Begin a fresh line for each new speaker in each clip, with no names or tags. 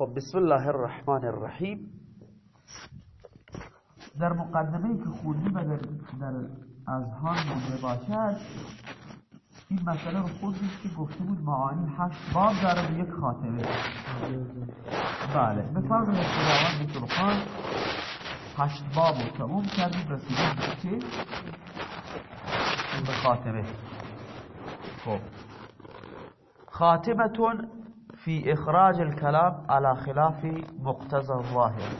خب بسم الله الرحمن الرحیم. در مقدمه که خوندیم اگر در اذهان مونده باشد این مسئله رو خوندیم که گفته بود معانی هشت باب داره یک خاتمه بله به فرض خداوند سبحان هشت باب رو تموم کردیم رسیدیم به چه؟ به خاتمه خب. خاتمتون في اخراج الكلام على خلاف مقتضى الظاهر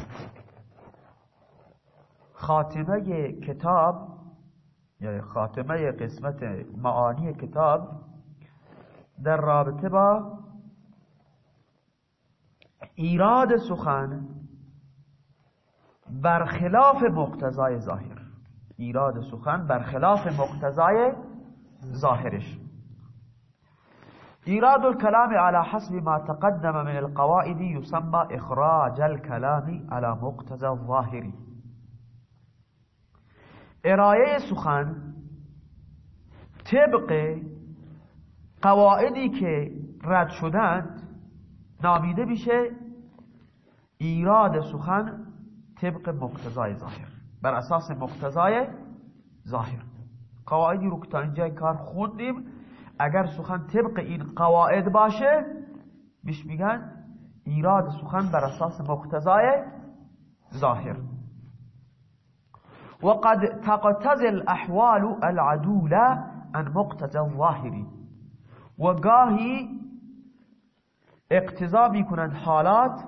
خاتمه کتاب یعنی خاتمه قسمت معانی کتاب در رابطه با ایراد سخن برخلاف مقتضای ظاهر. ایراد سخن برخلاف مقتضای ظاهرش. ایراد الكلام على حسب ما تقدم من القواعد يسمى اخراج الكلام على مقتضى الظاهر. ارائه سخن طبق قواعدی که رد شدند نامیده میشه ایراد سخن طبق مقتضای ظاهر. بر اساس مقتضای ظاهر. قواعدی رو که تا اینجا کار خوندیم اگر سخن طبق این قواعد باشه بیش میگن ایراد سخن بر اساس مقتضای ظاهر. وقد تقتضي الاحوال العدولة عن مقتضى الظاهری و گاهی اقتضا می‌کنند حالات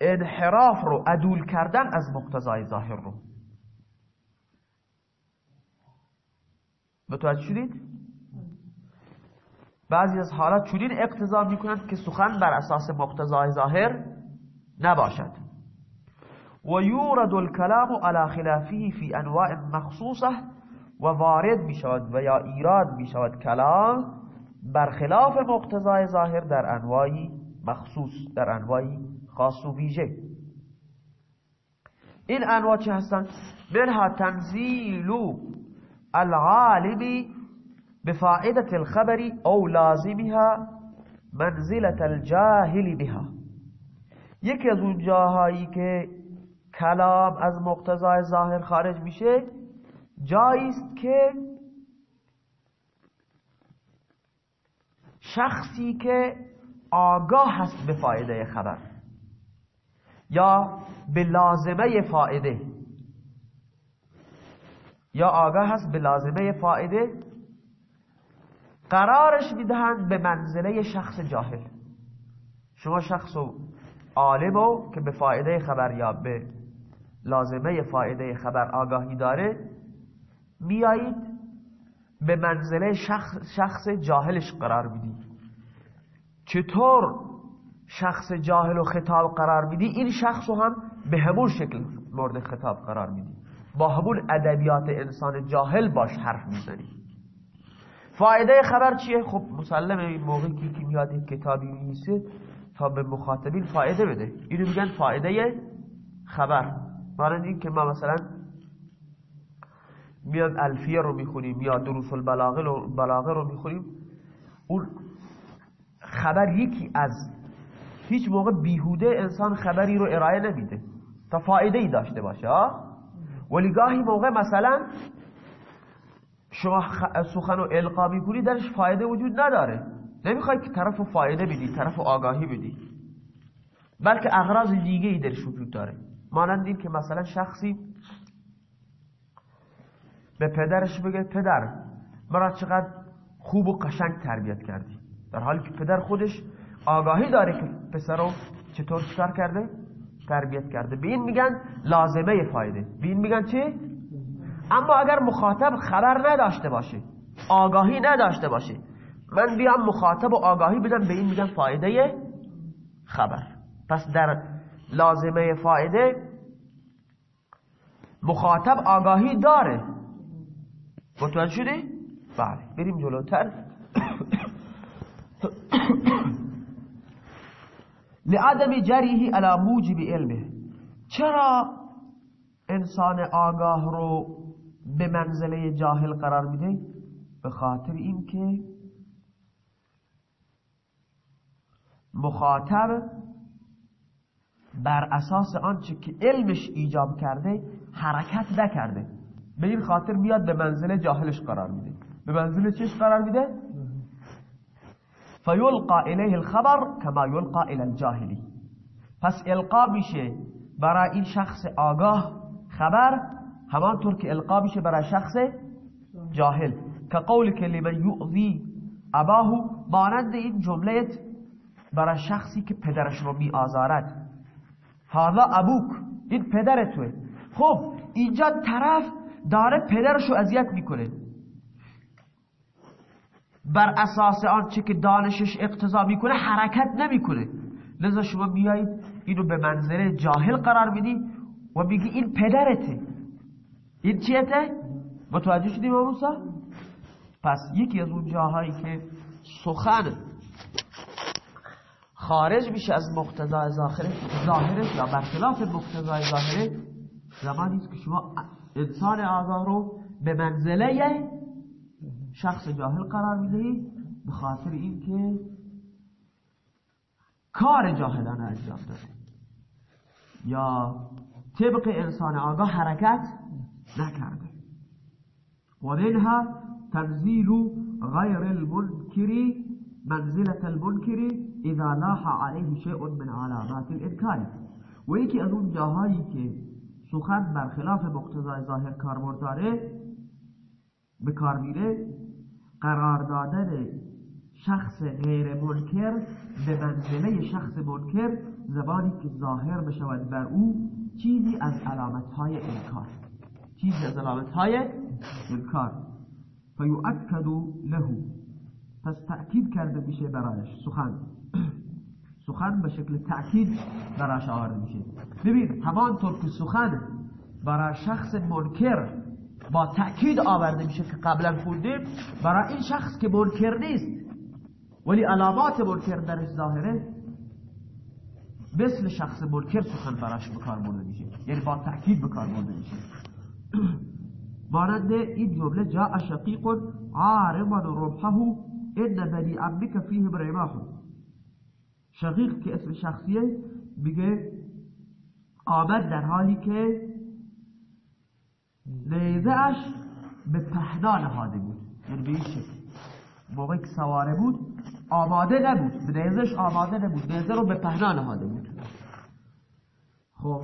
انحراف رو عدول کردن از مقتضای ظاهر رو. متوجه شدید؟ بعضی از حالات چنین اقتضا می‌کنند که سخن بر اساس مقتضای ظاهر نباشد. و یورد الكلام على خلافه فی انواع مخصوصه و وارد می‌شود و یا ایراد می‌شود کلام برخلاف مقتضای ظاهر در انواعی مخصوص در انواعی خاص و ویژه. این انواع چه هستند؟ منها تنزیل العالم بفائدة الخبر او لازمها منزلة الجاهل بها. یکی از اون جاهایی که کلام از مقتضای ظاهر خارج میشه جایی است که شخصی که آگاه هست به خبر یا به لازمه فایده یا آگاه هست به لازمه فایده قرارش می‌دهند به منزله شخص جاهل. شما شخص و عالم که به فایده خبر یا به لازمه فایده خبر آگاهی داره میایید به منزله شخص, شخص جاهلش قرار می‌دید چطور شخص جاهل و خطاب قرار میدی؟ این شخص هم به همون شکل مورد خطاب قرار میدی. با همون ادبیات انسان جاهل باش حرف می‌زنی. فایده خبر چیه؟ خب مسلمه این موقعی که میاد این کتابی میسه تا به مخاطبین فایده بده. اینو میگن فایده خبر. مانند این که ما مثلا میاد الفیه رو می‌خونیم یا دروس البلاغه رو, بلاغه رو می‌خونیم اون خبر یکی از هیچ موقع بیهوده انسان خبری رو ارائه نمیده تا فایده ای داشته باشه ولی گاهی موقع مثلا شما سخن رو القا می‌کنی درش فایده وجود نداره. نمی‌خوای که طرف فایده بدی طرف آگاهی بدی. بلکه اغراض دیگه ای درش وجود داره. مانند این که مثلا شخصی به پدرش بگه پدر مرا چقدر خوب و قشنگ تربیت کردی. در حالی که پدر خودش آگاهی داره که پسر رو چطور چکار کرده؟ تربیت کرده. به این میگن لازمه فایده. به این میگن چی؟ اما اگر مخاطب خبر نداشته باشه آگاهی نداشته باشه من بیام مخاطب و آگاهی بدم به این میگن فایده خبر. پس در لازمه فایده مخاطب آگاهی داره. متوجه شدی؟ بله. بریم جلوتر. لعدم جریه على موجب علمه. چرا انسان آگاه رو به منزله جاهل قرار میده به خاطر این که مخاطب بر اساس آنچه که علمش ایجاب کرده حرکت نکرده. به این خاطر میاد به منزله جاهلش قرار میده. به منزله چش قرار میده؟ فیلقا الیه الخبر کما یلقا الی الجاهلی. پس القا میشه برای این شخص آگاه خبر همانطور که القا میشه برای شخص جاهل. که قول که لمن یؤذی اباهو مانند این جمله برای شخصی که پدرش رو می آزارد هذا ابوک این پدر توه. خب اینجا طرف داره پدرش رو اذیت می‌کنه. بر اساس آنچه که دانشش اقتضا می‌کنه حرکت نمی‌کنه. لذا شما بیایید اینو به منظره جاهل قرار میدی و میگی این پدرته. این چیته؟ متوجه شدیم موسا؟ پس یکی از اون جاهایی که سخن خارج میشه از مقتضای ظاهره ظاهره یا برخلاف مقتضای ظاهره زمانی است که شما انسان آگاه رو به منزله شخص جاهل قرار می‌دهید به خاطر اینکه کار جاهلانه انجام داده یا طبق انسان آگاه حرکت نکرده. و منها تنزیل غیر المنکری منزلة المنکری اذا لاح عليه شيء من علامات الانکاری و یکی از اون جاهایی که سخن برخلاف مقتضای ظاهر کاربرد داره به کار میره قرار دادن شخص غیر منکر به منزله شخص منکر زبانی که ظاهر بشود بر او چیزی از علامت های انکار. چیزی از علامت های انکار. فیؤکد له. پس تأکید کرده میشه برایش سخن. سخن به شکل تأکید براش آورده میشه. ببین همانطور که سخن برای شخص منکر با تأکید آورده میشه که قبلا خوندیم برای این شخص که منکر نیست ولی علامات منکر درش ظاهره مثل شخص منکر سخن براش بکار برده میشه. یعنی با تأکید بکار برده میشه. مانند این جمله جاء شقیق عارضا ربحه ان بنی عمک فیهم رماحو شقیق که اسم شخصیه میگه آمد در حالی که نیزهش به پهنا نهاده بود. یعنی به این شکل. موقعی که سواره بود آماده نبود. به نیزش آماده نبود. نیزه رو به پهنا نهاده بود. خب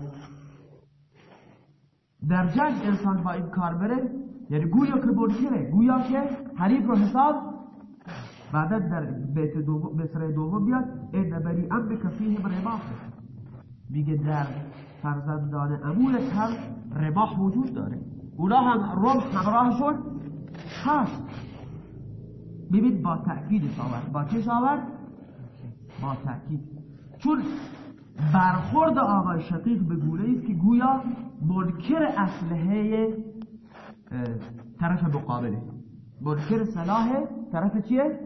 در جنگ انسان با این کار بره یعنی گویا که منکره گویا که حریف رو حساب بعدا در بیت دوم مصرع دوم بیاد این بری امک فیهم رماح میگه در فرزندان امولت هم رماح وجود داره. اونا هم رمح همراهشون هست ببین با تأکیدش آورد با چش آورد با تأکید. چون برخورد آقای شقیق به گونه است که گویا منکر اسلحه طرف مقابله منکر سلاح طرف چیه؟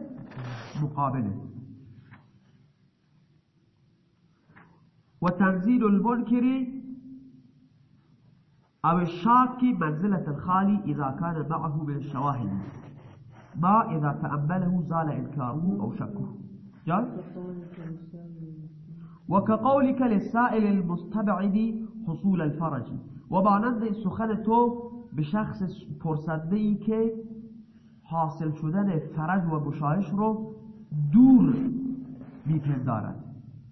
مقابله و تنزیل المنکر او الشاك منزلة الخالي إذا كان معه من الشواهد ما إذا تأمله زال إنكاره أو شكه جاي؟ وكقولك للسائل المستبعد حصول الفرج. و مانند سخن تو به شخص پرسنده ای که حاصل شدن فرج و بشایش رو دور میپندارد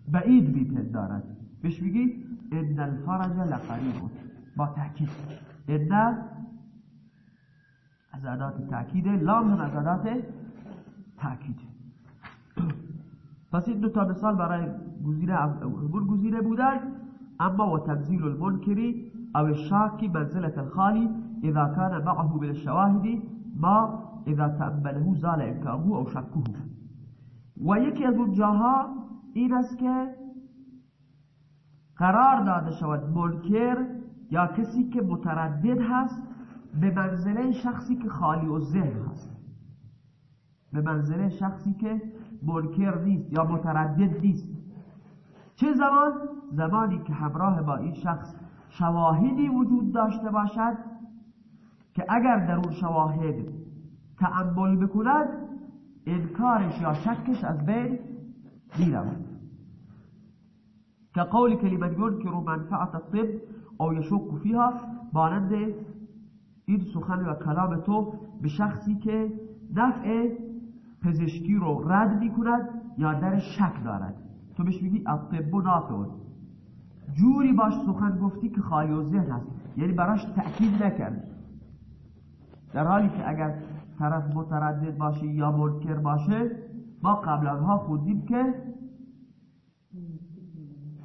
بعید میپندارد بهش میگی ان الفرج لقریب. با تاکید ان از ادات تاکید لام هم از تاکید پس این دو تا مثال برای گزینه همون گزینه بودن. اما و تنزیل المنکری او الشاکی منزلة الخالی اذا كان معه من الشواهد ما اذا تأمله زال انکاره او شکه و یکی از اون جاها این است که قرار داده شود منکر یا کسی که متردد هست به منزله شخصی که خالی و ذهن هست. به منزله شخصی که منکر نیست یا متردد نیست. چه زمان؟ زمانی که همراه با این شخص شواهدی وجود داشته باشد که اگر در اون شواهد تعمل بکند انکارش یا شکش از بین می‌رود که قول کلمت که رو منفعت الطب او یشک فیها مانند این سخن و کلام تو به شخصی که نفع پزشکی رو رد می کند یا در شک دارد تو بهش میگی الطب نافع جوری باش سخن گفتی که و ذهن هست یعنی براش تأکید نکرد. در حالی که اگر طرف متردد باشه یا منکر باشه ما قبلا ها خوندیم که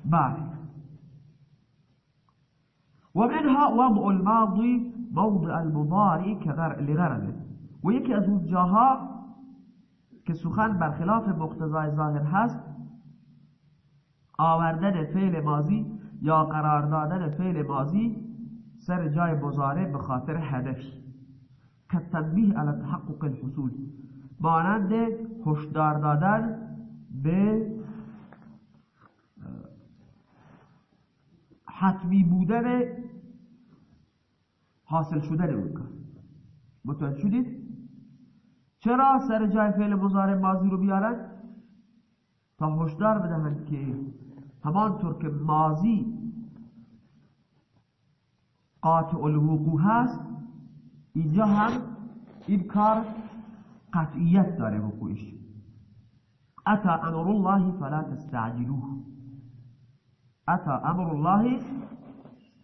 بله. ومنها وضع الماضي موضع المضارع لغرضه. و یکی از اون جاها که سخن برخلاف مقتضای ظاهر هست آوردن فعل ماضی یا قرار دادن فعل ماضی سر جای مضارع به خاطر هدفی که تنبیه علی تحقق الحصول. مانند هشدار دادن به حتمی بودن حاصل شدن اون کار. متوجه شدید؟ چرا سر جای فعل مضارع ماضی رو بیارن؟ تا هشدار بدهند که همانطور که ماضی قاطع الوقوع هست اینجا هم این کار قطعیت داره وقوعش. اتا امر الله فلا تستعجلوه. اتا امر الله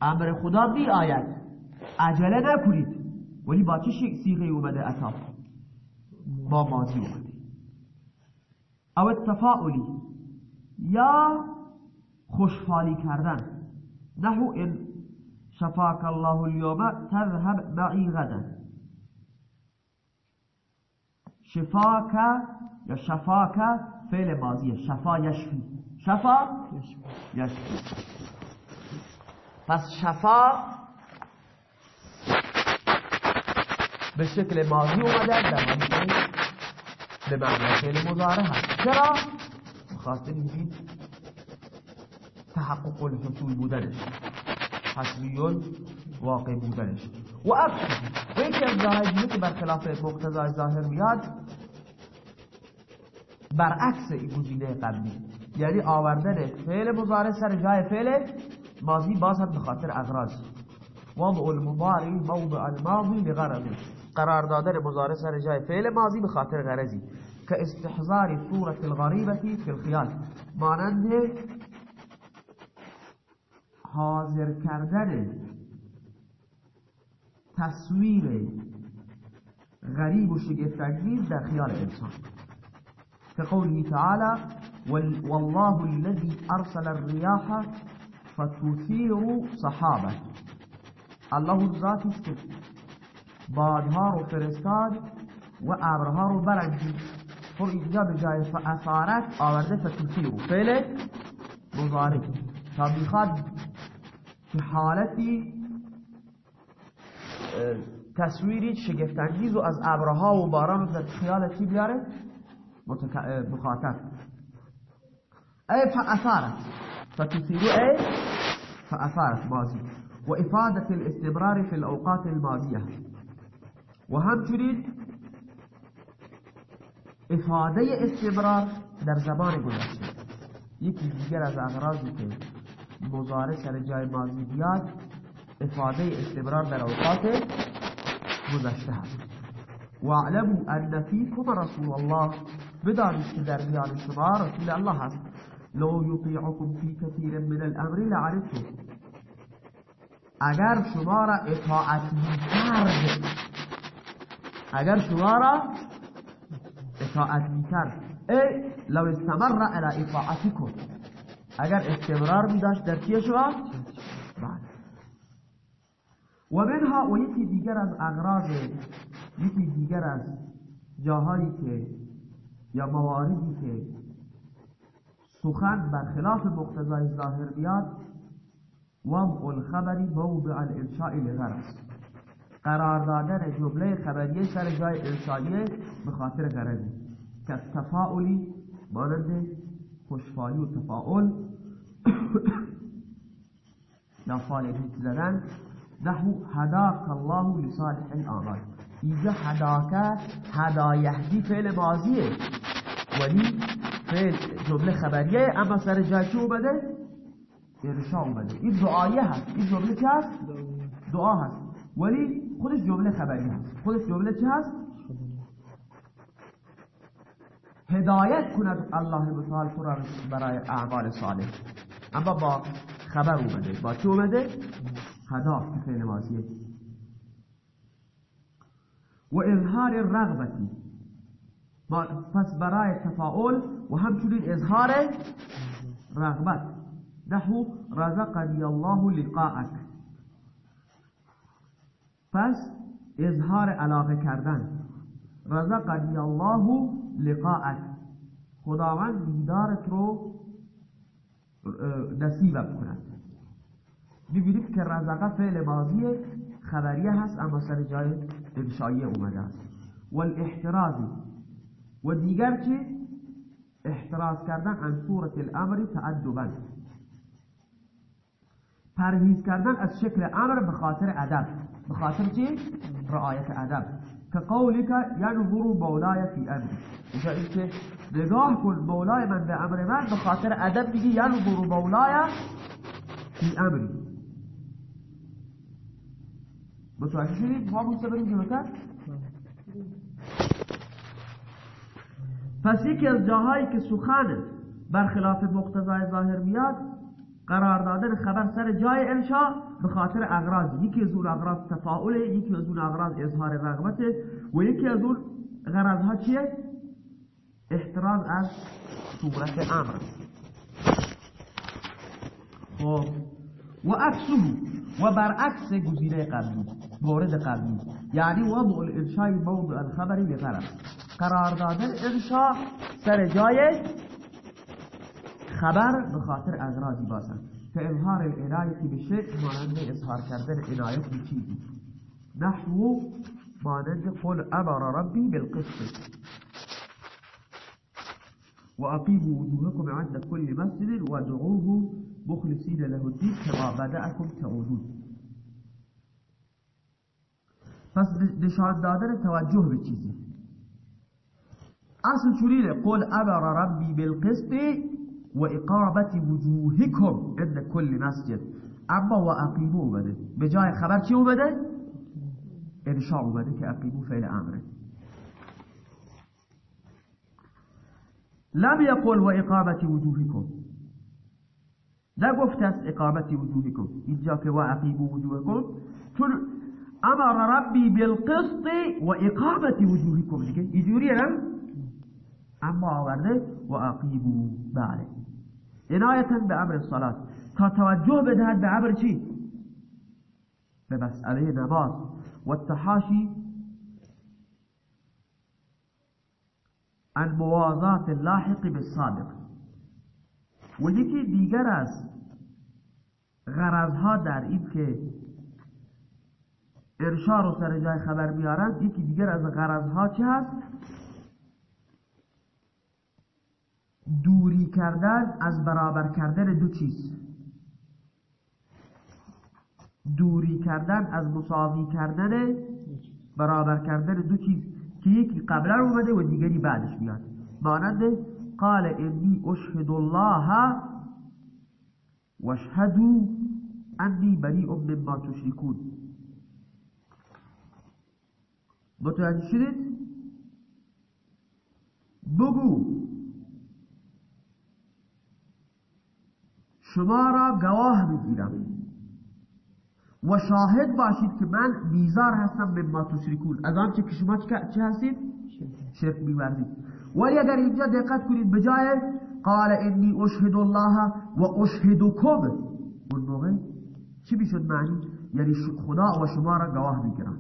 امر خدا بی آید. عجله نکنید. ولی با چه سیغه اومده اتا؟ با ماضی اومده. او التفاعلی یا خوشحالی کردن. نحو ان شفاك الله اليوم تذهب معي غدا شفاك یا شفاك فعل ماضی شفا یشفی. شفا یشفی. پس شفا به شکل ماضی اومده در به معنی فعل مضارع هست. چرا؟ بخاطر این تحقق الحصول بودنش. حتمیون واقع بودنش. و و یکی از جاهای که برخلاف مقتضای ظاهر میاد برعکس این گزینه قبلی یعنی آوردن فعل مضارع سر جای فعل ماضی باز هم به خاطر اغراض. وضع المضارع موضع الماضی لغرض. قرار دادن مضارع سر جای فعل ماضی به خاطر غرضی. که استحضار صورت الغریبتی فی الخیال. مانند حاضر کردن تصویر غریب و شگفتانگیز در خیال انسان. كقوله تعالى والله الذي أرسل الرياح فتثير صحابة الله ذات است بادها رو فرستاد و ابرها رو برنجید پر اینجا به جای فاثارت آورده فتثیرو. فعل مضارع. تا می‌خواد که حالتی تصویری شگفتانگیز و از ابرها و باران در خیال چی بیاره؟ مخاطب. أي فأثارت. فتثير أي فأثارت ماضي وإفادة الاستمرار في الأوقات الماضية وهم تريد إفادة استمرار در زمان گذشته. یکی دیگر از اغراضی که مضارع سر جای ماضی بیاد افاده استمرار در اوقات گذشته هست واعلموا ان فيكم رسول الله بدانید که در میان شما رسول الله هست. لو یطیعکم فی کثیر من الامر لعنتم اگر شما را اطاعت میکرد اگر شما را اطاعت میکرد ای لو استمر على اطاعتكم اگر استمرار می داشت در چیه شما بعد و منها و یکی دیگر از اغراض یکی دیگر از جاهایی که یا مواردی که سخن برخلاف مقتضای ظاهر بیاد وضع الخبری موضع الانشاء لغرض قرار دادن جمله خبریه سر جای انشائیه به خاطر غرضی. که تفاعلی مانند خوشفالی و تفاعل یا فال زدن. نحو هداك الله لصالح الاعمال اینجا هداکه هدایهدی فعل ماضیه ولی فعل جمله خبریه اما سر جای چه اومده؟ ارشا اومده. این دعایه هست. این جمله چه هست؟ دعا هست. ولی خودش جمله خبری هست. خودش جمله چه هست؟ هدایت کند الله متعال تو برای اعمال صالح. اما با خبر اومده با چه اومده؟ که فعل ماضیه و اظهار رغبتی. پس برای تفاعل و همچنین اظهار رغبت. نحو رزقنی الله لقاءک. پس اظهار علاقه کردن. رزقنی الله لقاءک. خداوند دیدارت رو نصیبم کند ببینیم که رزقه فعل ماضی خبریه هست اما سر جای انشایی اومده است. والاحترازی و دیگر چی؟ احتراز کردن عن صورت الامر تعدبا پرهیز کردن از شکل امر به خاطر ادب. به خاطر چی؟ رعایت ادب. که قولی که ینظر مولای فی امری اینجا این که نگاه کن مولای من به امر من به خاطر ادب میگی ینظر مولای فی امری متوجه شدید؟ ما بوسته بریم جلوتر؟ پس یکی از جاهایی که سخن برخلاف مقتضای ظاهر میاد قرار دادن خبر سر جای انشا به خاطر اغراض یکی از اون اغراض تفاعله یکی از اون اغراض اظهار رغبته و یکی از اون غرض ها چیه احتراز از صورت امر خب. و عکسه و برعکس گزینه قبلی مورد قبلی. یعنی وضع الانشای موضع الخبری لغرض قرار دادن انشا سر جای خبر به خاطر اغراضی باشد. که اظهار العنایتی به شکل مانند اظهار کردن عنایت به چیزی. نحو مانند قل امر ربی بالقسط. وأقيموا وجوهكم عند كل مسجد وادعوه مخلصين له الدين كما بدأكم تعودون. پس نشان دادن توجه به چیزی؟ اصل چورینه قل أمر ربی بالقسط و اقامت وجوهکم عند كل مسجد. اما و اقیمو اومده. به جای خبر چی اومده؟ انشاء اومده که اقیمو فعل امره. لم يقل وإقامة وجوهكم. لا نقفت إقامة وجوهكم إجاك وأقيموا وجوهكم أمر ربي بالقسط وإقامة وجوهكم يجورينا أما آورده وأقيموا بعد. إناية بأمر الصلاة تتوجه بدهد بأمر شيء بمسألة نماز. والتحاشي التحاشی عن موازات اللاحق بالصادق. و یکی دیگر از غرضها در این که ارشار و سر جای خبر بیارند یکی دیگر از غرضها چه هست؟ دوری کردن از برابر کردن دو چیز. دوری کردن از مساوی کردن برابر کردن دو چیز. که یکی قبلا اومده و دیگری بعدش میاد. مانند قال انی اشهد الله واشهدوا انی بریء مما تشركون متوجه شدید؟ بگو. شما را گواه میگیرم. و شاهد باشید که من بیزار هستم به ما تشرکون از آنچه که شما چه هستید؟ شرک میورزید ولی اگر اینجا دقت کنید به جای قال انی اشهد الله و اشهدکم اون موقع چی می‌شد معنی؟ یعنی خدا و شما را گواه می‌گیرم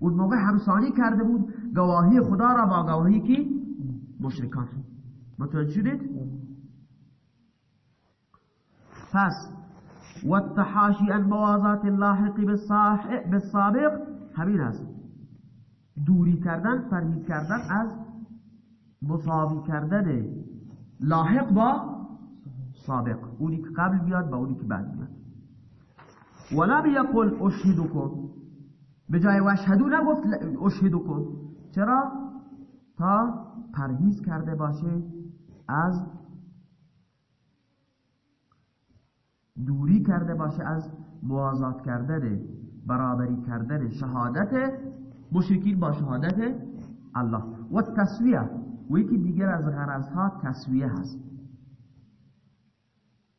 اون موقع همسانی کرده بود گواهی خدا را با گواهی کی؟ مشرکان متوجه شدید؟ پس والتحاشی عن موازات اللاحق بالسابق همین است. دوری کردن پرهیز کردن از مساوی کردن لاحق با سابق. اونی که قبل بیاد با اونی که بعد بیاد. ولا بیقل اشهدکم. به جای وشهدو نگفت اشهدکم. چرا؟ تا پرهیز کرده باشه از دوری کرده باشه از موازات کردن برابری کردن شهادت مشرکین با شهادت الله. و تصویه و یکی دیگر از غرضها تصویه هست.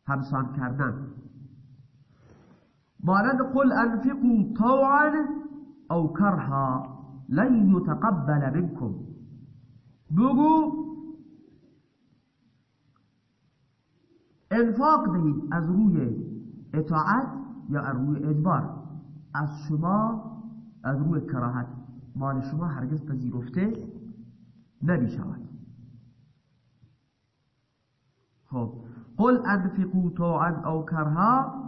همسان کردن. مانند قل انفقوا طوعا او کرها لن يتقبل منكم بگو انفاق دهید از روی اطاعت یا از روی اجبار؟ از شما از روی کراهت. مال شما هرگز پذیرفته نمی شود خب قل انفقوا طوعا او کرها.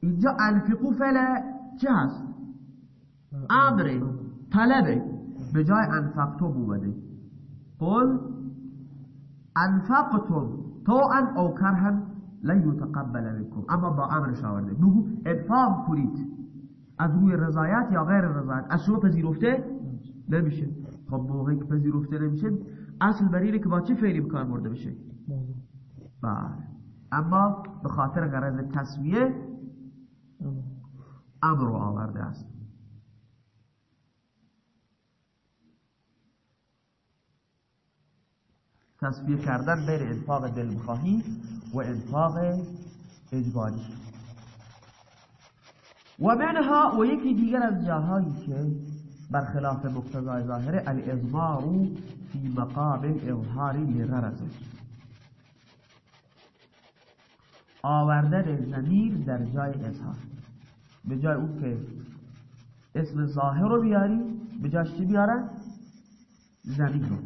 اینجا انفقو فعل چه هست؟ امر طلبه به جای انفقتم اومده قل انفقتم طوعا او کرها لن یتقبل منکم اما با امرش آورده بگو انفاق کنید. از روی رضایت یا غیر رضایت؟ از شما پذیرفته نمیشه. خب موقعی که پذیرفته نمیشه اصل بر اینه که با چه فعلی بکار برده بشه؟ بله. اما به خاطر غرض تصویه امر آورده است. تصفیه کردن بین انفاق دلبخواهی و انفاق اجباری. و منها و یکی دیگر از جاهایی که برخلاف مقتضای ظاهره الازمار فی مقابل اظهار لغرضه آوردن زمیر در جای اظهار. به جای اون که اسم ظاهر رو بیاری به جاش چی بیارن؟ زمیر رو.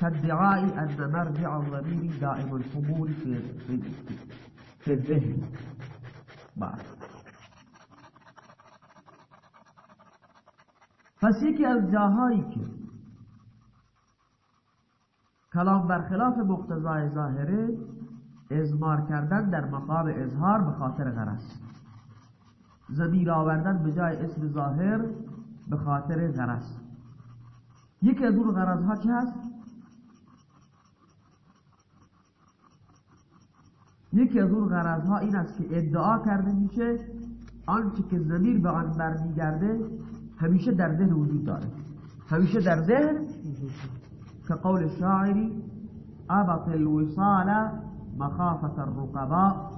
كادعاء أن مرجع الضمير دائم الحمول في في الذهن. بعد. پس یکی از جاهایی که کلام برخلاف مقتضای ظاهره ازمار کردن در مقام اظهار به خاطر غرض. زمیر آوردن به جای اسم ظاهر به خاطر غرض. یکی از اون غرض ها هست؟ یکی از اون غرض ها این است که ادعا کرده میشه آنچه که زمیر به آن برمیگرده همیشه در ذهن وجود داره. همیشه در ذهن که قول شاعری ابط الوصال مخافة الرقباء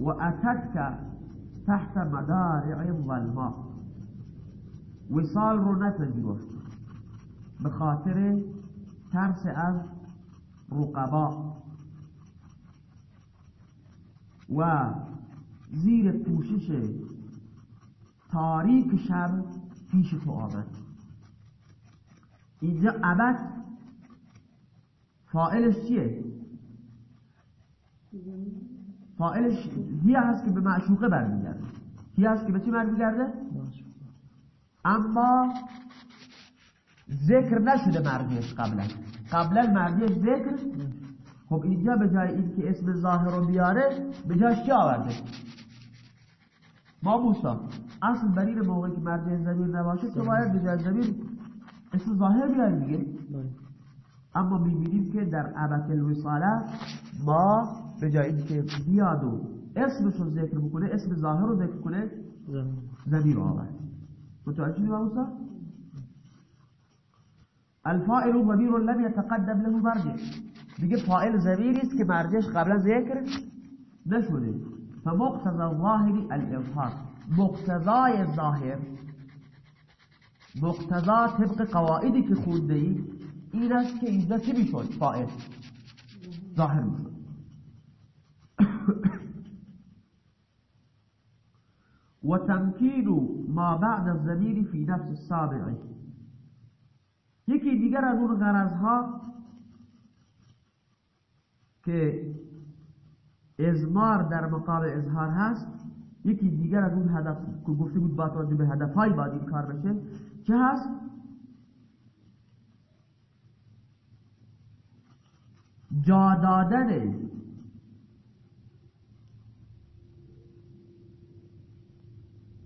وأتتك تحت مدارع الظلماء وصال رو نپذیرفت به خاطر ترس از رقبا. و زیر پوشش تاریک شب پیش تو آمد اینجا ابد فائلش چیه؟ فائلش هی هست که به معشوقه برمیگرده. هی هست که به چی برمیگرده؟ اما ذکر نشده مرجعش قبلا قبلا مرجعش ذکر خب اینجا به جای این که اسم ظاهر رو بیاره به جایش چی آورده؟ ما موسا اصل بر این موقعی که مرجع زمیر نباشه تو باید به جای زمیر اسم ظاهر بیاری دیگه. اما می‌بینیم که در عبت الوصاله ما به جای اینکه بیاد و اسمش رو ذکر بکنه اسم ظاهر رو ذکر کنه زمیر رو آورد. متوجه شدی موسا الفائل ضمیر لم يتقدم له مرجع دیگه فائل ضمیری است که مرجعش قبلا ذکر نشده. فمقتضى الظاهر الاظهار مقتضای ظاهر مقتضا طبق قواعدی که خونده ای این است که اینجا چی میشد؟ فائل ظاهر میشد. و تمکین ما بعد الضمیر فی نفس السابع یکی دیگر از اون غرضها که ازمار در مقام اظهار هست یکی دیگر از اون هدف که گفته بود با توجه به هدفهای باید این کار بشه چه هست؟ جا دادن.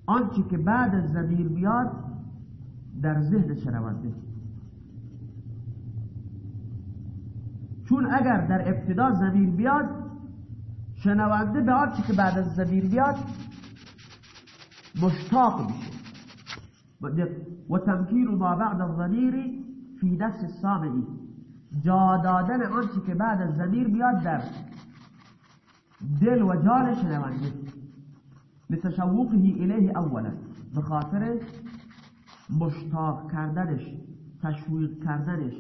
آنچه که بعد از زمیر میاد در ذهن شنونده. چون اگر در ابتدا زمیر بیاد شنونده به آنچه که بعد از زمیر بیاد مشتاق میشه. و تمکین ما بعد الضمیر فی نفس السامعی جا دادن آنچه که بعد از زمیر بیاد در دل و جان شنونده. لتشوقه الیه اولا. به خاطر مشتاق کردنش تشویق کردنش.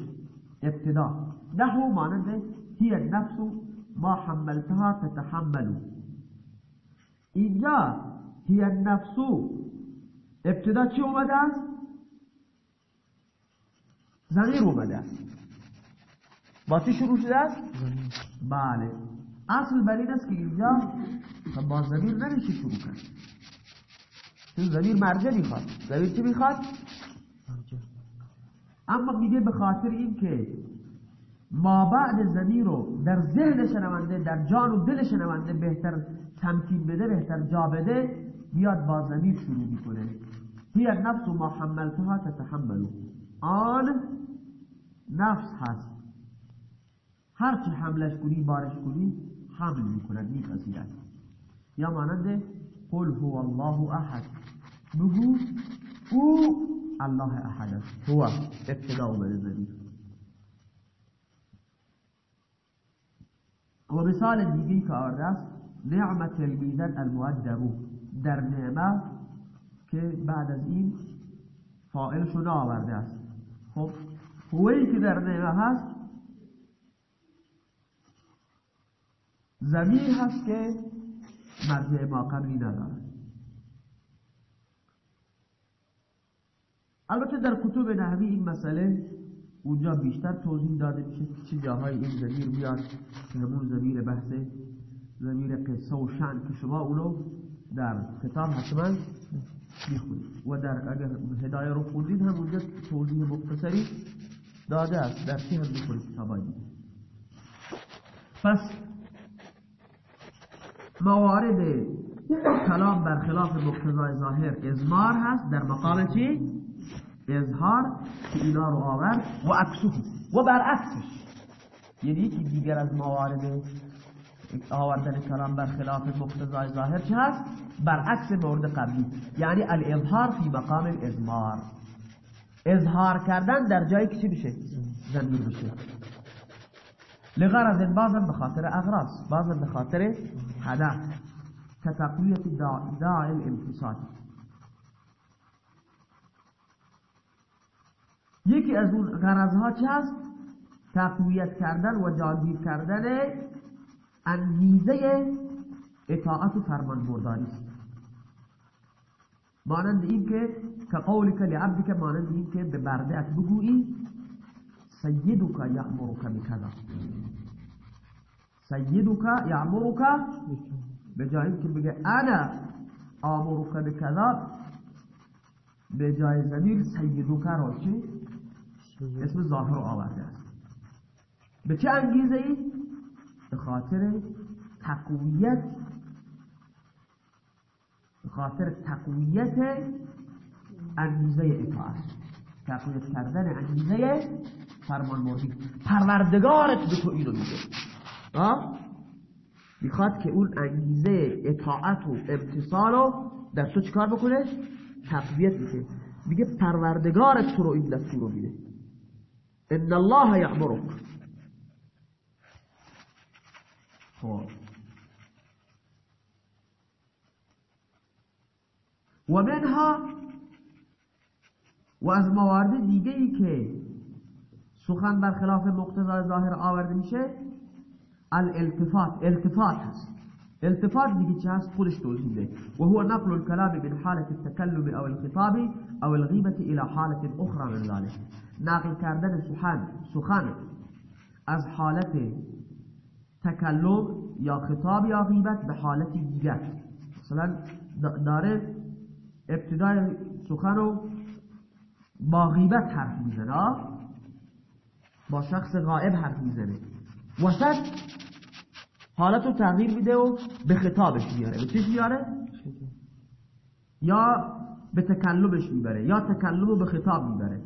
ابتدا نحو ماننده هی النفس ما حملتها تتحملو اینجا هی النفس ابتدا چی اومده است؟ زمیر اومده است با چی شروع شده است؟ بله اصل بر این است که اینجا با زمیر نمیشه شروع کرد چون زمیر مرجع می‌خواد زمیر چی می‌خواد؟ اما میگه به خاطر این که ما بعد زمیر رو در ذهن شنونده در جان و دل شنونده بهتر تمکین بده بهتر جا بده بیاد با زمیر شروع می‌کنه. هی نفس ما حملتها تتحملو آن نفس هست. هرچی حملش کنی بارش کنی حمل می‌کنن میپذیرن یا مانند قل هو الله احد. بگو او الله است. هو ابتدا اومده زمیر و مثال دیگه که آورده است نعمت المیدن المؤدب در نعمه که بعد از این فائلشو آورده است. خب هوی که در نعمه هست زمیر هست که مرجع ما قبلی ندارد. البته در کتب نحوی این مسئله اونجا بیشتر توضیح داده میشه چه جاهای این زمیر میاد که همون زمیر بحث زمیر قصه و شن که شما اونو در کتاب حتما می‌خونید. و در اگر هدایه رو خوندید هم اونجا توضیح مختصری داده است. در چه هم می‌خونید کتابایی پس موارد کلام برخلاف مقتضای ظاهر ازمار هست. در مقام چی؟ اظهار که اینا رو آورد و عکسو و برعکسش. یعنی یکی دیگر از موارد آوردن کلام برخلاف مقتضای ظاهر چه هست؟ برعکس مورد قبلی. یعنی الاظهار فی مقام الازمار اظهار کردن در جایی که چی بشه؟ زمیر بشه. لغرض بعضا به خاطر اغراض بعضا به خاطر هدف. كتقوية داعي یکی از اون غرضها چه هست؟ تقویت کردن و جاگیر کردن انگیزه اطاعت و فرمان برداری است مانند این که که قولک لعبدک مانند این که به بردهت بگویی سیدک یعمرک بکذا سیدک یعمرک به جایی که بگه انا آمرک بکذا به جای زمیر سیدک را چی؟ اسم ظاهر آورده است. به چه انگیزه ای؟ به خاطر تقویت. به خاطر تقویت انگیزه اطاعت. تقویت کردن انگیزه فرمان بردی. پروردگارت به تو اینو میگه می‌خواد که اون انگیزه اطاعت و امتصال رو در تو چکار بکنه؟ تقویت میشه میگه پروردگارت تو رو این دستور رو میده. ان الله خب و منها و از موارد دیگه ای که سخن برخلاف مقتضای ظاهر آورده میشه الالتفات. التفات هست. التفات دیگه چه هست خودش توضیح ده و هو نقل الكلام من حالة التكلم أو الخطاب أو الغیبة إلى حالة أخرى من ذلك. نقل کردن سخن سخن از حالت تکلم یا خطاب یا غیبت به حالت مثلا داره ابتدای سخن رو با غیبت حرف میزنه با شخص غائب حرف میزنه. وسط حالت رو تغییر میده و به خطابش میاره. به چیش میاره؟ یا به تکلمش می‌بره یا تکلم رو به خطاب می‌بره.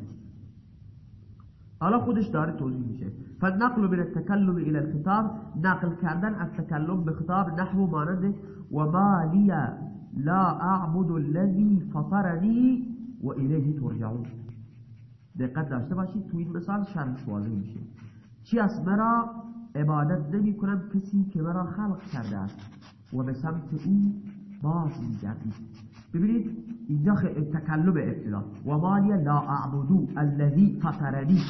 حالا خودش داره توضیح میشه. فنقل من التکلم الى الخطاب نقل کردن از تکلم به خطاب نحو مانند و ما لی لا اعبد الذي فطرنی و الیه ترجعون. دقت داشته باشید تو این مثال شرمش واضح میشه. چی از مرا عبادت نمی کنم کسی که مرا خلق کرده است و به سمت او باز میگردید ببینید اینجا تکلم ابتدا. و مالی لا اعبدو الذی فطرنی.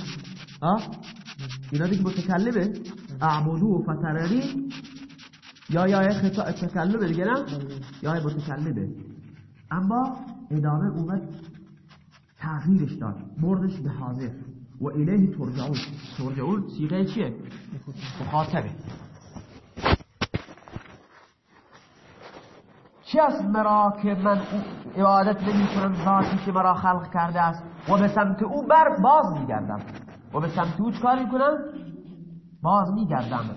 اینا دیگه متکلمه اعبدو و فطرنی؟ یا یا خطا تکلمه دیگه نه؟ یا متکلمه اما ادامه اومد تغییرش داد. بردش به حاضر. و الیه ترجعون. ترجعون سیغه چیه؟ مخاطبه. چی از مرا که من عبادت نمی کنم ذاتی که مرا خلق کرده است. و به سمت او بر باز میگردم. و به سمت او چکار می‌کنم؟ باز میگردم.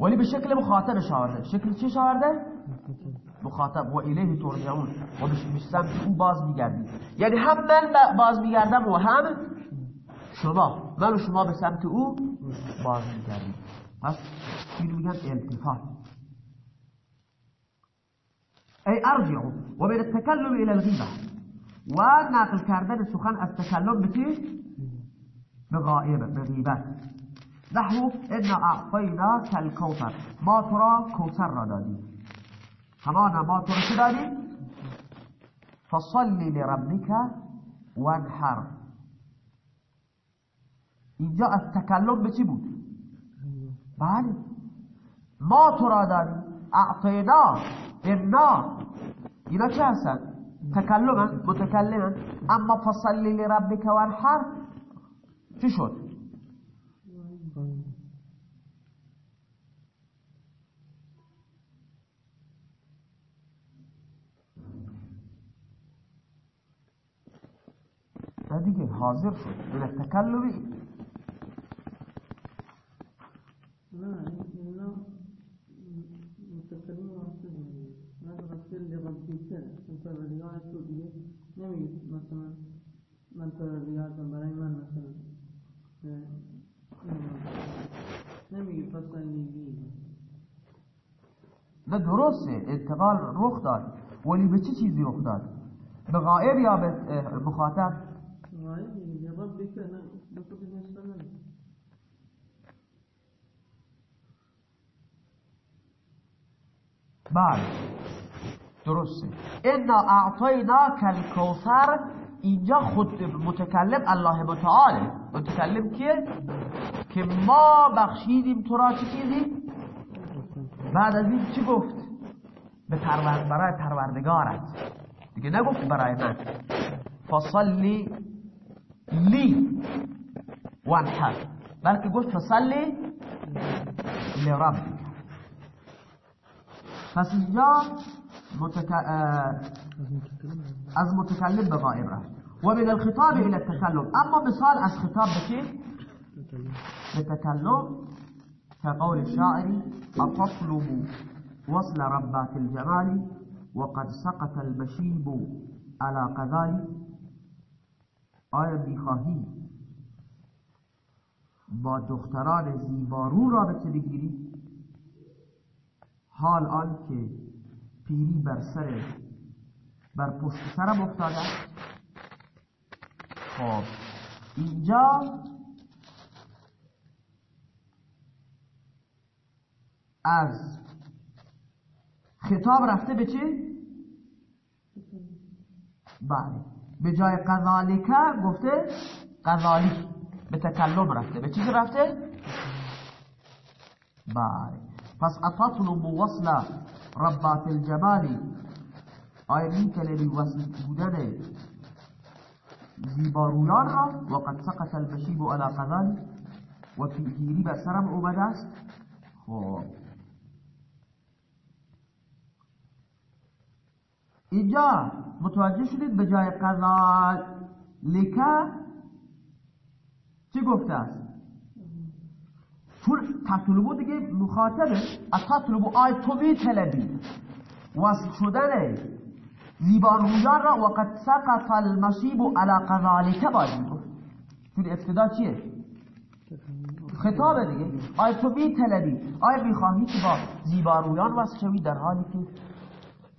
ولی به شکل مخاطبش آورده شکل چی آورده مخاطب و الیه ترجعون. و به سمت او باز میگردید یعنی هم من باز میگردم و هم شما. من و شما به سمت او باز میگردیم پس این میگن؟ التفات ای ارجعو و من التکلم الى الغیبه و نقل کردن سخن از تکلم به؟ به غائبه به غیبت. نحو انا اعطینا کالکوثر. ما تو را کوثر را دادیم. همانا ما دادیم فصلی لربک وانحر. اینجا از تکلم به چی بود؟ بله. ما تو را دادیم اعطینا انا اینا چه هستن؟ تکلمن متکلمن اما فصلی لربک وانحر. چی شد؟ نه دیگه حاضر شد. من التکلمی
نمیگه. مثلا من پروردگارتم برای من مثلا. نمیگه. فصلی
نه درسته. انتقال رخ داد. ولی به چه چیزی رخ داد؟ به غائب یا به مخاطب؟ بله درسته. انا اعطینا کل کوثر اینجا خود متکلم الله متعاله متکلم کیه؟ که ما بخشیدیم تو را چه چیزی بعد از این چی گفت؟ به پرورد برای پروردگارت. دیگه نگفت برای من. فصلی لی وانحر بلکه گفت فصلی لربک پس اینجا متك... از متکلم به الخطاب إلى التكلم. أما مثال أز خطاب؟ به تکلم كقول الشاعر أتطلب وصل ربات الجمال وقد سقط المشيب على قذال آیا می‌خواهی با دختران زیبارو رابطه بگیری؟ حال آن که پیری بر سر بر پشت سرم افتاده خب اینجا از خطاب رفته به چه؟ بله. به جای قذالکه گفته قذالی به تکلم رفته. به چیز رفته؟ بله. پس اططلب وصل ربات الجمالی آیا می کلمی وصل بودن زیبارویان را؟ وقد سقط المشیب على قذالی و پیری بر سرم اومده است؟ خب. اینجا متوجه شدید به جای قضا لکه چی گفته است؟ چون تطلبو دیگه مخاطبه از تطلبو آی تو می طلبی وصل شدن زیبان رویان را وقد سقط المصیب على قذالک باید گفت چون ابتدا چیه؟ خطابه دیگه. آیا تو میطلبی آیا می‌خواهی که با زیبارویان وصل شوی در حالی که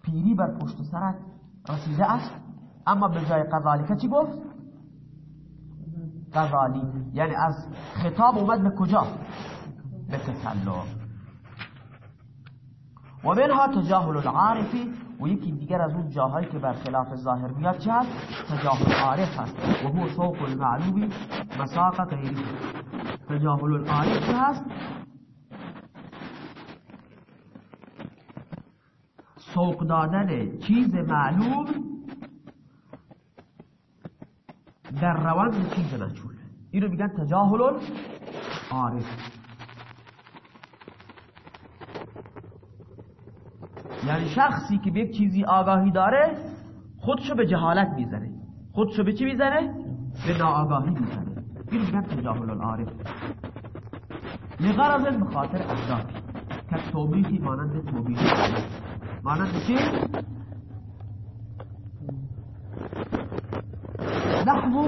پیری بر پشت سرت رسیده است أما به جای قذالکه چی گفت قذالی یعنی از خطاب اومد به کجا؟ به تسلم و منها تجاهل العارفی و یکی دیگر از اون جاهایی که بر خلاف ظاهر میاد چه هست؟ تجاهل عارف هست. و هو سوق المعلومی مساق غیری تجاهل العارف هست؟ سوق دادن چیز معلوم در روند چیز مجهول اینو میگن تجاهل عارف یعنی شخصی که به یک چیزی آگاهی داره خودشو به جهالت می‌زنه. خودشو به چی می‌زنه؟ به ناآگاهی می‌زنه. این میگن تجاهل العارف لغرض بخاطر اهدافی که توبیخی مانند توبیخ مانند چی؟ نحو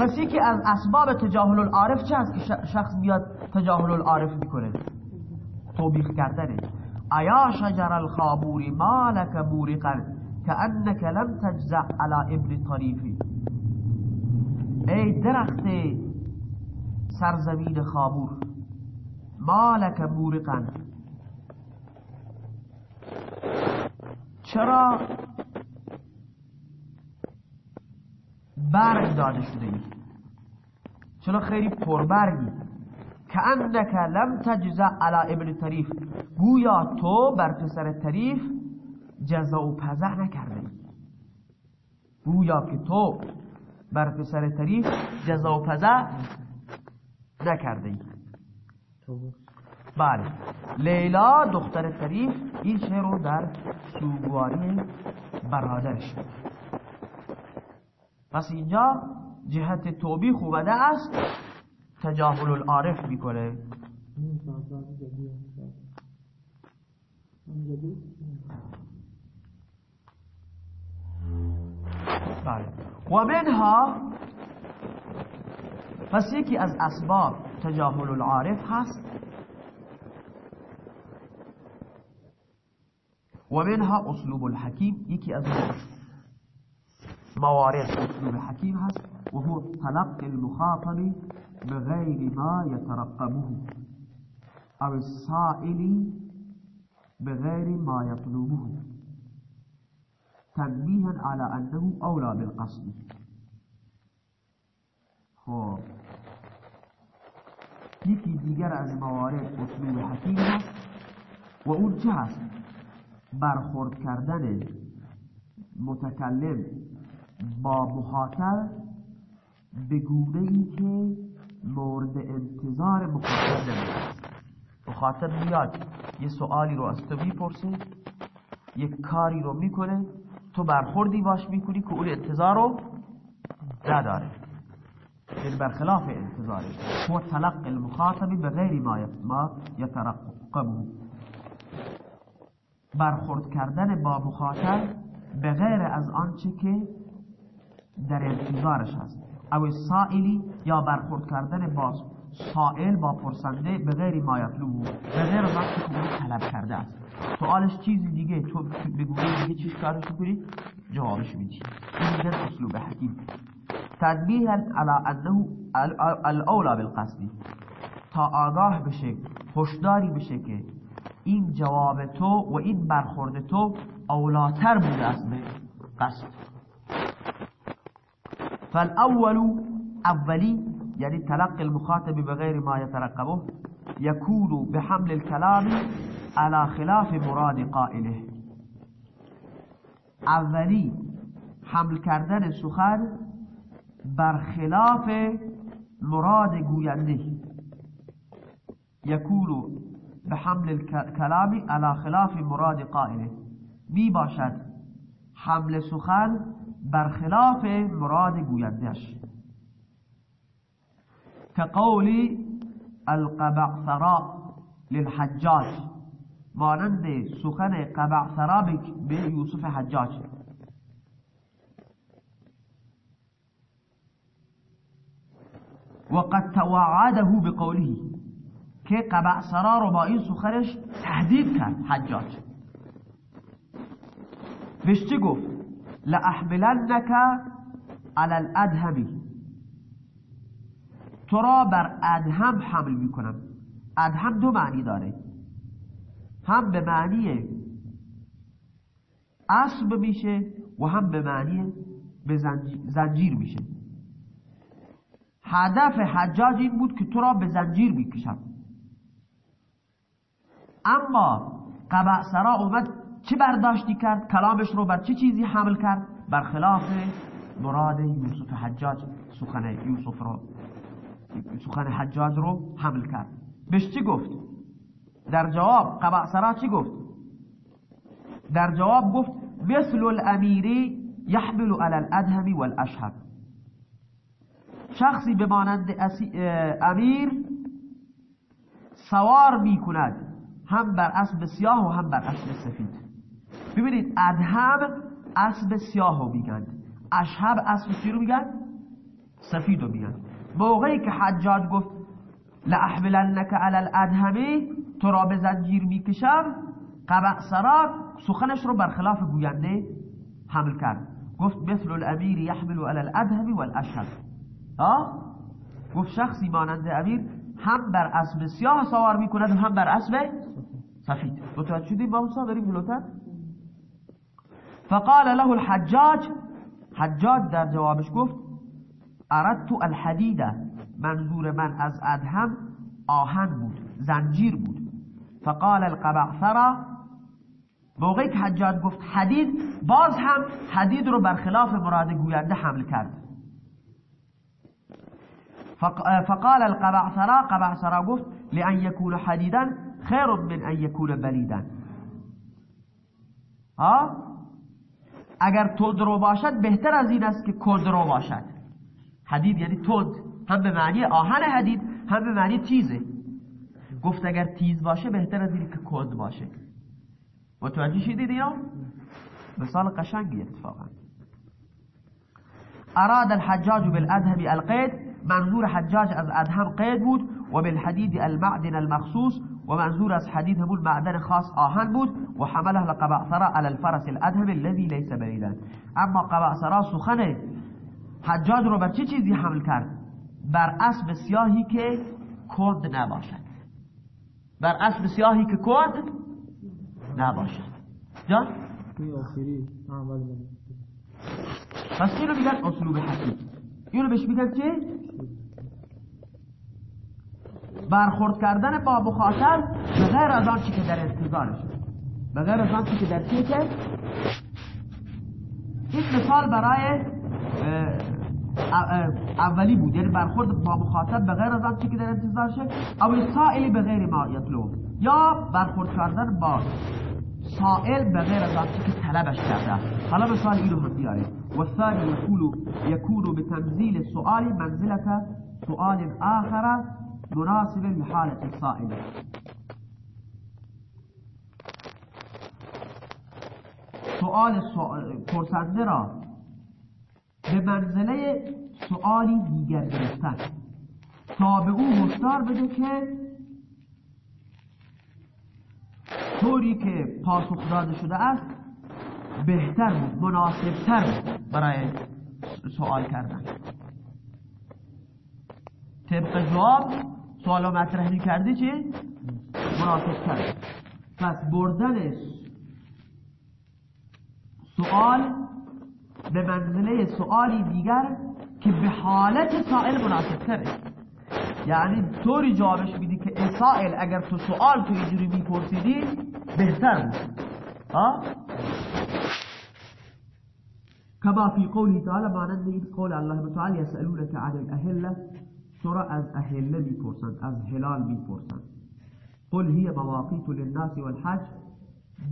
کسی که از اسباب تجاهل العارف چه هست که شخص بیاد تجاهل العارف می‌کنه توبیخ کردنه ایا شجر الخابور ما لك بورقا كأنك لم تجزع على ابن طریفی ای درخت سرزمین خابور ما لك بورقا چرا برگ داده شده ای؟ چرا خیلی پربرگی؟ که انک لم تجزع على ابن طریف. گویا تو بر پسر طریف جزا و پزع نکرده گویا که تو بر پسر طریف جزا و پزع نکرده ای. بله. لیلا دختر طریف این شعر رو در سوگواری برادرش. پس اینجا جهت توبیخ اومده است. تجاهل العارف می‌کنه. بله. و منها پس یکی از اسباب تجاهل العارف هست. ومنها أسلوب الحكيم. يكي أزمد موارد أسلوب الحكيم هست وهو تلقي المخاطب بغير ما يترقبه أو السائل بغير ما يطلبه. تنبيها على أنه أولى بالقصد. خب. یکی دیگر از موارد اصول حکیم هست؟ و برخورد کردن متکلم با مخاطب به گونه ای که مورد انتظار مخاطب نمیشه مخاطب میاد یه سوالی رو از تو می‌پرسه یک کاری رو می‌کنه تو برخوردی باش می‌کنی که اون انتظار رو نداره. یعنی برخلاف انتظاره هو تلق المخاطب به غیر ما یترقبه. برخورد کردن با مخاطب به غیر از آنچه که در انتظارش هست. او سائلی یا برخورد کردن با سائل با پرسنده به غیر ما یطلبو به غیر وقتی که طلب کرده است. سوالش چیزی دیگه تو بگویی دیگه چیز کارش می‌کنی؟ جوابش میدی. این میگن اسلوب حکیم. تنبیها على انه الاولا بالقصدی تا آگاه بشه هشداری بشه که این جواب تو و این برخورد تو اولاتر بوده است به قصد. فالاول اولی يعني تلقي المخاطب بغير ما يترقبه يكون بحمل الكلام على خلاف مراد قائله. اولی حمل کردن سخن برخلاف مراد گوینده. يكون بحمل الكلام على خلاف مراد قائله. می باشد حمل سخن برخلاف مراد گویندهش كقول القبعثراء للحجاج مانند سخن قبعثراء به یوسف حجاج. و قد توعده بقوله. که قبع سرا رو با این سخنش تهدید کرد حجاج. بهش چی گفت؟ لأحملنك على الادهمی تو را بر ادهم حمل می‌کنم. ادهم دو معنی داره. هم به معنی اسب میشه و هم به معنی به زنجیر میشه. هدف حجاج این بود که تو را به زنجیر می‌کشم. اما قبع سرا اومد چه برداشتی کرد؟ کلامش رو بر چه چیزی حمل کرد؟ برخلاف مراد یوسف حجاج سخن یوسف رو سخن حجاج رو حمل کرد. بهش چی گفت؟ در جواب قبع سرا چی گفت؟ در جواب گفت مثل الامیری یحمل على الادهم والاشهب شخصی به مانند امیر سوار می کند هم بر اسب سیاه و هم بر اسب سفید. ببینید ادهم اسب سیاه رو میگن. اشهب اسب چی رو میگن سفید رو میگن. موقعی که حجاج گفت لأحملنك على الادهمی تو را به زنجیر می‌کشم قبع سرا سخنش رو برخلاف گوینده حمل کرد. گفت مثل الامیر یحمل على الادهم والاشهب. آه گفت شخصی مانند امیر هم بر اسب سیاه سوار می‌کند هم بر اسب سفید. متوجه شدیم با موسی بریم جلوتر؟ فقال له الحجاج حجاج در جوابش گفت اردت الحدید. منظور من از ادهم آهن بود زنجیر بود. فقال القبعثرا. موقعی که حجاج گفت حدید باز هم حدید رو برخلاف مراد گوینده حمل کرد. فقال القبعثرا قبعثرا گفت لأن يكون حديدا خير من أن يكون بليدا. ها اگر تندرو باشد بهتر از این است که کندرو باشد. حدید یعنی تند هم به معنی آهن حدید هم به معنی تیزه. گفت اگر تیز باشه بهتر از این که کند باشه. متوجه شدید یا؟ مثال قشنگی اتفاقا. اراد الحجاج بالادهم القید منظور حجاج از ادهم قید بود و بالحدید المعدن المخصوص و منظور از حدید همون معدن خاص آهن بود و حمله لقبعثرا على الفرس الادهم الذي ليس بریدا اما قبعثرا سخن حجاج رو بر چه چیزی حمل کرد؟ بر اسب سیاهی که کند نباشد. بر اسب سیاهی که کند نباشد. جان؟ پس اینو میگن اسلوب حکیم اینو بهش میگن که برخورد کردن با مخاطب به غیر از آن که در انتظارش به غیر از آن که در چی که؟ این مثال برای اولی بود. یعنی برخورد با مخاطب به غیر از آن که در انتظارشه او سائلی به غیر ما یطلب. یا برخورد کردن با سائل به غیر از آن که طلبش کرده حالا مثال اینو هم بیاره و الثاني يقول يكون بتنزيل السؤال منزلة سؤال آخر مناسب لحالة السائل سؤال پرسنده را به منزله سؤالی دیگر گرفتن تا به او هشدار بده که طوری که پاسخ داده شده است بهتر بود مناسبتر برای سوال کردن. طبق جواب سوال مطرح کردی چی؟ مناسبتر پس بردن سوال به منزله سوالی دیگر که به حالت سائل مناسب تره یعنی طوری جوابش میدی که سائل اگر تو سوال تو اینجوری میپرسیدی بهتر بود. ها؟ كما في تعالى معنى این قول الله تعالى يسألونك عن الأهلة سورة از أهلة می‌پرسند از هلال می‌پرسند قل هي مواقيت للناس والحج.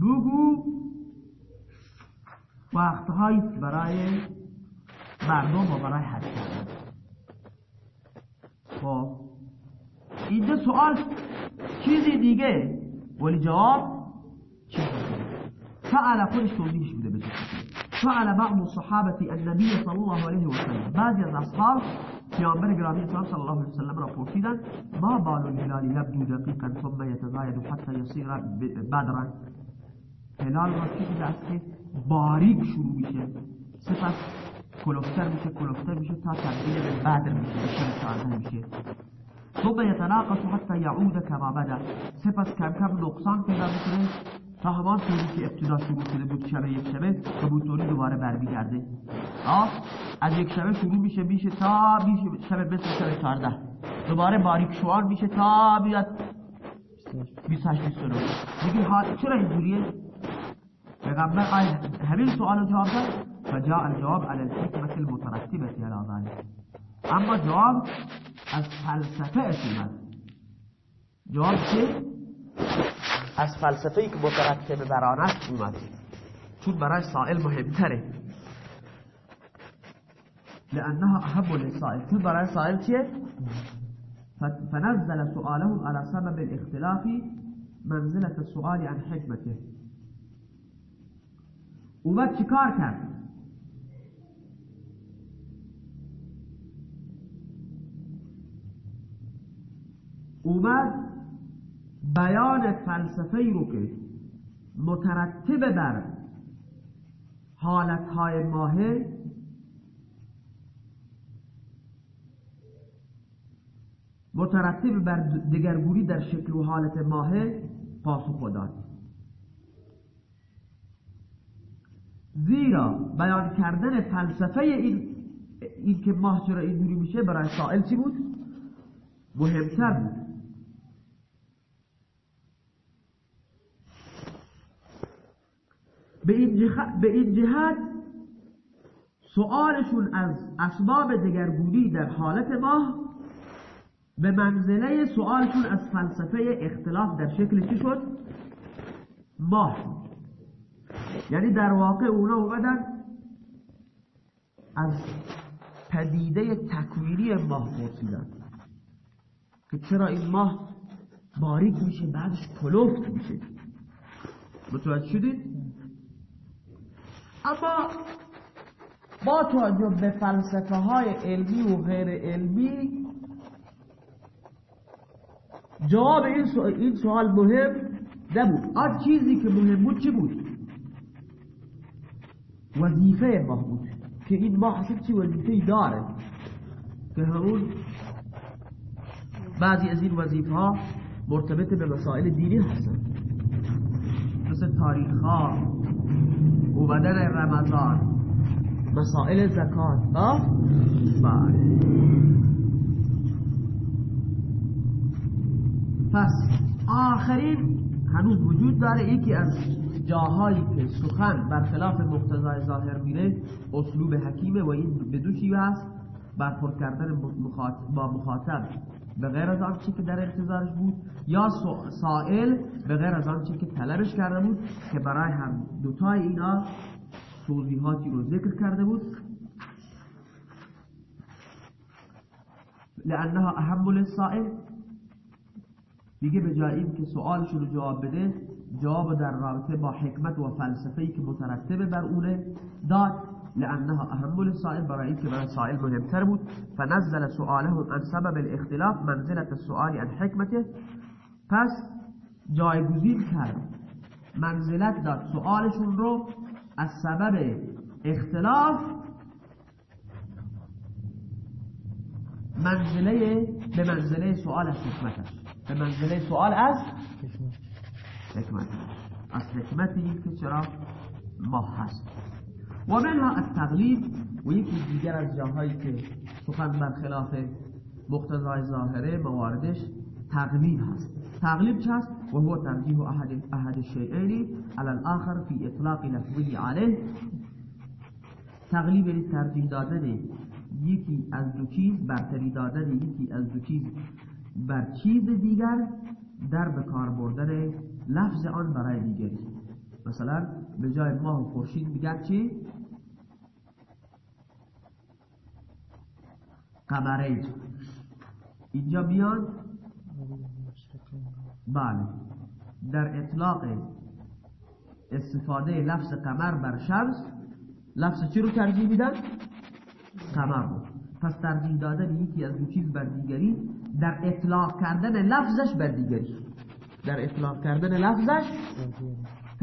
بگو وقتهایی برای مردم و برای حج کردن. خب اینجا سوال چیزی دیگه ولی جواب چیزی فعل خودش توضیحش میده فعل بعض الصحابة النبي صلى الله عليه وسلم. بعضی از اصحاب پیامبر گرامی اسلام صلی الله علیه وسلم را پرسیدند ما بال الهلال یبدو دقیقا ثم یتزاید حتی یصیر بدرا؟ هلال را چی بوده است که باریک شروع میشه. سپس کلوفتر میشه کلوفتر میشه تا تبدیل به بدر میشه به شب میشه. ثم يتناقص حتى يعود كما بدا. سپس کم کم نقصان پیدا میکنه. تا همان طوری که ابتدا شروع شده بود شب یک شبه طوری دوباره برمیگرده. آه از یک شبه شروع میشه میشه تا میشه شب مثل شب 14 دوباره باریک شوان میشه تا بیاد 28 29 دیگه حال چرا اینجوریه؟ پیغمبر همین سوال جواب داد فجاء الجواب على الحكمة المترتبة على ذلك اما جواب از فلسفه اومد جواب چه؟ از فلسفه ای که مترتب بر آن است اومد چون برای سائل مهمتره لأنها أهم للسائل چون برای سائل چیه؟ فنزل سؤالهم على سبب الاختلاف منزلة السؤال عن حكمته اومد چیکار کرد؟ اومد بیان فلسفه ای رو که مترتب بر حالتهای ماهه مترتب بر دگرگوری در شکل و حالت ماهه پاسخ داد. زیرا بیان کردن فلسفه این این که ماه چرا اینجوری میشه برای سائل چی بود؟ مهمتر بود. به این جهت سؤالشون از اسباب دگرگونی در حالت ماه به منزله سؤالشون از فلسفه اختلاف در شکل چی شد؟ ماه یعنی در واقع اونا اومدن از پدیده تکوینی ماه پرسیدن که چرا این ماه باریک میشه بعدش کلوفت میشه متوجه شدید؟ اما با توجه به فلسفه های علمی و غیر علمی جواب این سوال, این سوال مهم نبود. آن چیزی که مهم بود چی بود؟ وظیفه ما بود که این ما اصلا چی وظیفه داره؟ که همون بعضی از این وظیفه ها مرتبط به مسائل دینی هستن مثل تاریخ ها اومدن رمضان. مسائل زکات. ها بله. پس آخرین هنوز وجود داره یکی از جاهایی که سخن برخلاف مقتضای ظاهر میره اسلوب حکیمه و این به دو شیوه است برخورد کردن با مخاطب. به غیر از آنچه که در انتظارش بود یا سائل به غیر از آنچه که طلبش کرده بود که برای هم دوتای اینا توضیحاتی رو ذکر کرده بود. لانها اهم للسائل. دیگه به جای که سوالش رو جواب بده جواب در رابطه با حکمت و فلسفه‌ای که مترتب بر اونه داد. لأنها أهم للسائل برای که برای سائل مهمتر بود. فنزل سؤالهم عن سبب الاختلاف منزلة السؤال عن حکمته پس جایگزین کرد. منزلت داد. سؤالشون رو از سبب اختلاف منزله به منزله سؤال از حکمتش به منزله سؤال از حکمت. از حکمتی که چرا ما هست. و منها التغلیب و یکی دیگر از جاهایی که سخن برخلاف مقتضای ظاهره مواردش تغلیب هست. تغلیب چه هست؟ و هو ترجیح احد, احد الشیئین على الاخر فی اطلاق لفظی علیه. تغلیب یعنی ترجیح دادن یکی از دو چیز برتری دادن یکی از دو چیز بر چیز دیگر در بکار بردن لفظ آن برای دیگری. مثلا به جای ماه و خورشید چی؟ قمرین اینجا بیان بله. در اطلاق استفاده لفظ قمر بر شمس لفظ چی رو ترجیح میدن؟ قمر رو. پس ترجیح دادن یکی از دو چیز بر دیگری در اطلاق کردن لفظش بر دیگری. در اطلاق کردن لفظش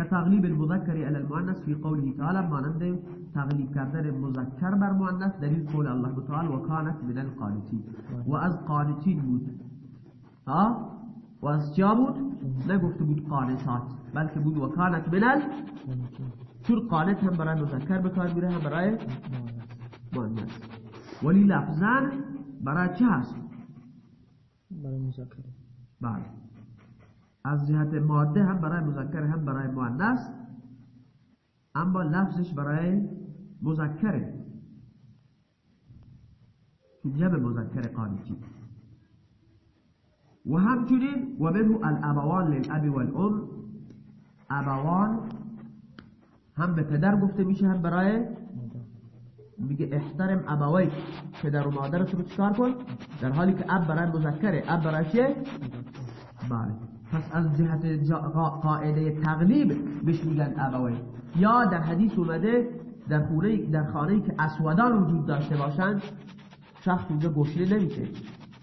كتغليب المذكر على المؤنث في قوله تعالى مانند تغلیب کردن مذکر بر مؤنث دلیل قول الله تعالی و کانت من القانتین. و از قانتین بود. ها و از چیا بود؟ نگفته بود قانتات بلکه بود و کانت من ال چون قانت هم برای مذکر بکار میره هم برای مؤنث. ولی لفظان برای چه هست؟
برای مذکر.
بله. از جهت ماده هم برای مذکر هم برای مؤنث اما لفظش برای مذکره که جمع مذکر قانتی و همچنین و منه الابوان للاب والام ابوان هم به پدر گفته میشه هم برای میگه احترم ابوی پدر و مادرت رو چکار کن؟ در حالی که اب برای مذکره. اب برای چیه؟ بله. پس از جهت قاعده تغلیب بهش میگن ابوی یا در حدیث اومده در خونه در خانه که اسودان وجود داشته باشند شخص اونجا گشنه نمیشه.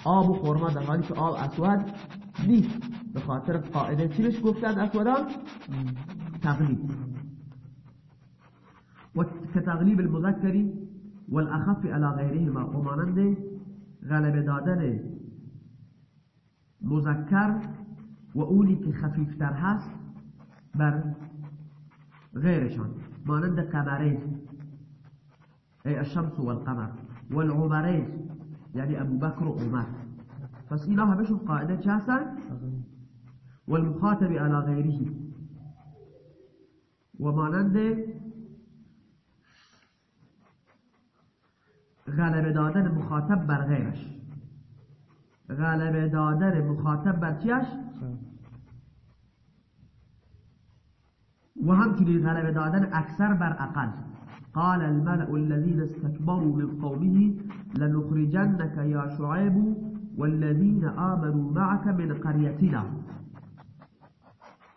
آب و خورما در حالی که آب اسود نیست. به خاطر قاعده چی بهش گفتن اسودان؟ تغلیب و كتغلیب المذکری والاخف على غیرهما. و مانند غلبه دادن مذکر و اونی که خفیفتر هست بر غیرشان مانند قمرین ای الشمس والقمر والعمرین یعنی ابو بکر و عمر. پس اینا همشون قاعدة چه هستن؟ والمخاطب على غیره. و مانند غلبه دادن مخاطب بر غیرش. غلبه دادن مخاطب بر چیش و همچنین غلبه دادن اکثر بر اقل. قال الملأ الذين استكبروا من قومه لنخرجنك يا شعيب والذين آمنوا معك من قريتنا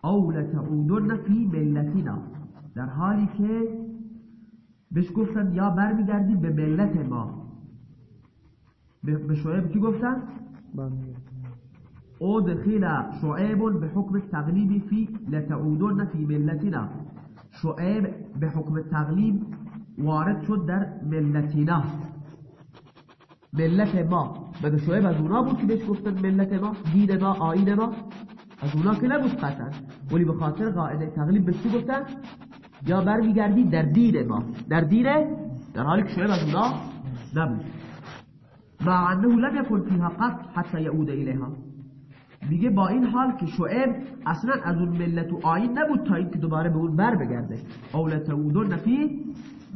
او لتعودن في ملتنا. در حالی که بهش گفتن یا برمیگردی به ملت ما. به شعیب چی گفتن؟ ادخل شعيب بحكم التغليب في لتعودن في ملتنا. شعيب بحكم التغليب وارد شد در ملتنا. ملت ما. مگه شعیب از اونا بود که بهش گفتن ملت ما؟ دین ما آین ما؟ از اونا که نبود قطعا. ولی به خاطر قاعده تغلیب بهش گفتن؟ یا برمیگردی در دین ما. در دین؟ در حالی که شعیب از اونا نبود. مع انه لم يكن فيها قط حتى يعود اليها میگه با این حال که شعیب اصلا از اون ملت و آین نبود تا اینکه دوباره به اون بر بگرده. اولت اودون فی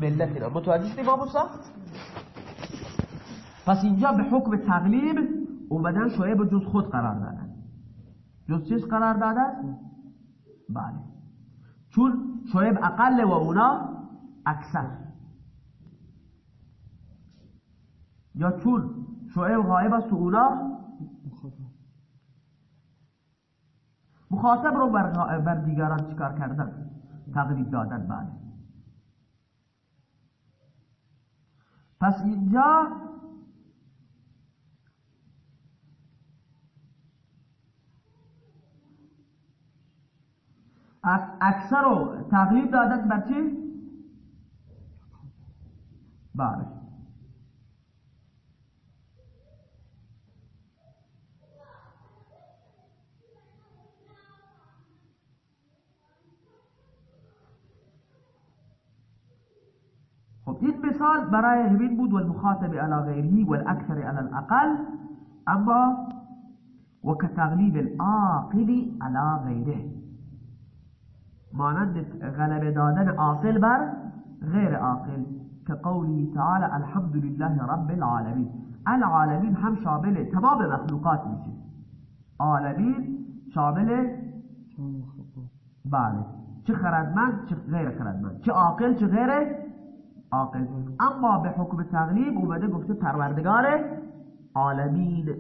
ملتنا متوجه شدی ما پس اینجا به حکم تقلیب اومدن شعیب جز خود قرار دادن. جز چیز قرار دادن؟ بله. چون شعیب اقل و اونا اکثر. یا چون شعیب غایب است و اونا مخاطب رو بر, بر دیگران چکار کردن؟ تقریب دادن بعد پس اینجا اکثر رو تقریب دادن بر چی؟ بله. مثال برای همین بود و المخاطب على غیره و الاکثر على الاقل. اما و كتغلیب العاقل على غیره. مانند غلبه دادن عاقل بر غیر عاقل. كقوله تعالى الحمد لله رب العالمين العالمین هم شامل تمام مخلوقات میشه. عالمین شامل بله. چه خردمند چه غیر خردمند. چه عاقل چه غیر عاقل اما به حکم تغلیب اومده گفته پروردگار عالمین.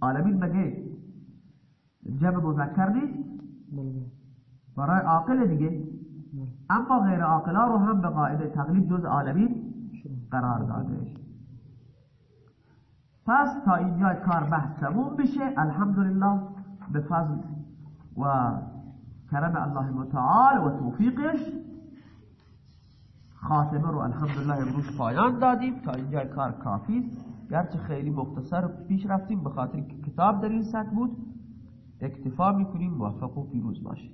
عالمین مگه؟ جمع مذکر نیست؟ برای عاقل دیگه. اما غیر عاقلا رو هم به قاعده تغلیب جز عالمین قرار داده. پس تا اینجا کار بحث تموم بشه الحمدلله. به فضل و کرم الله متعال و توفیقش. خاتمه رو الحمدلله امروز پایان دادیم. تا اینجا کار کافی گرچه خیلی مختصر پیش رفتیم به خاطر کتاب در این سطح بود. اکتفا می‌کنیم. موفق و پیروز باشید.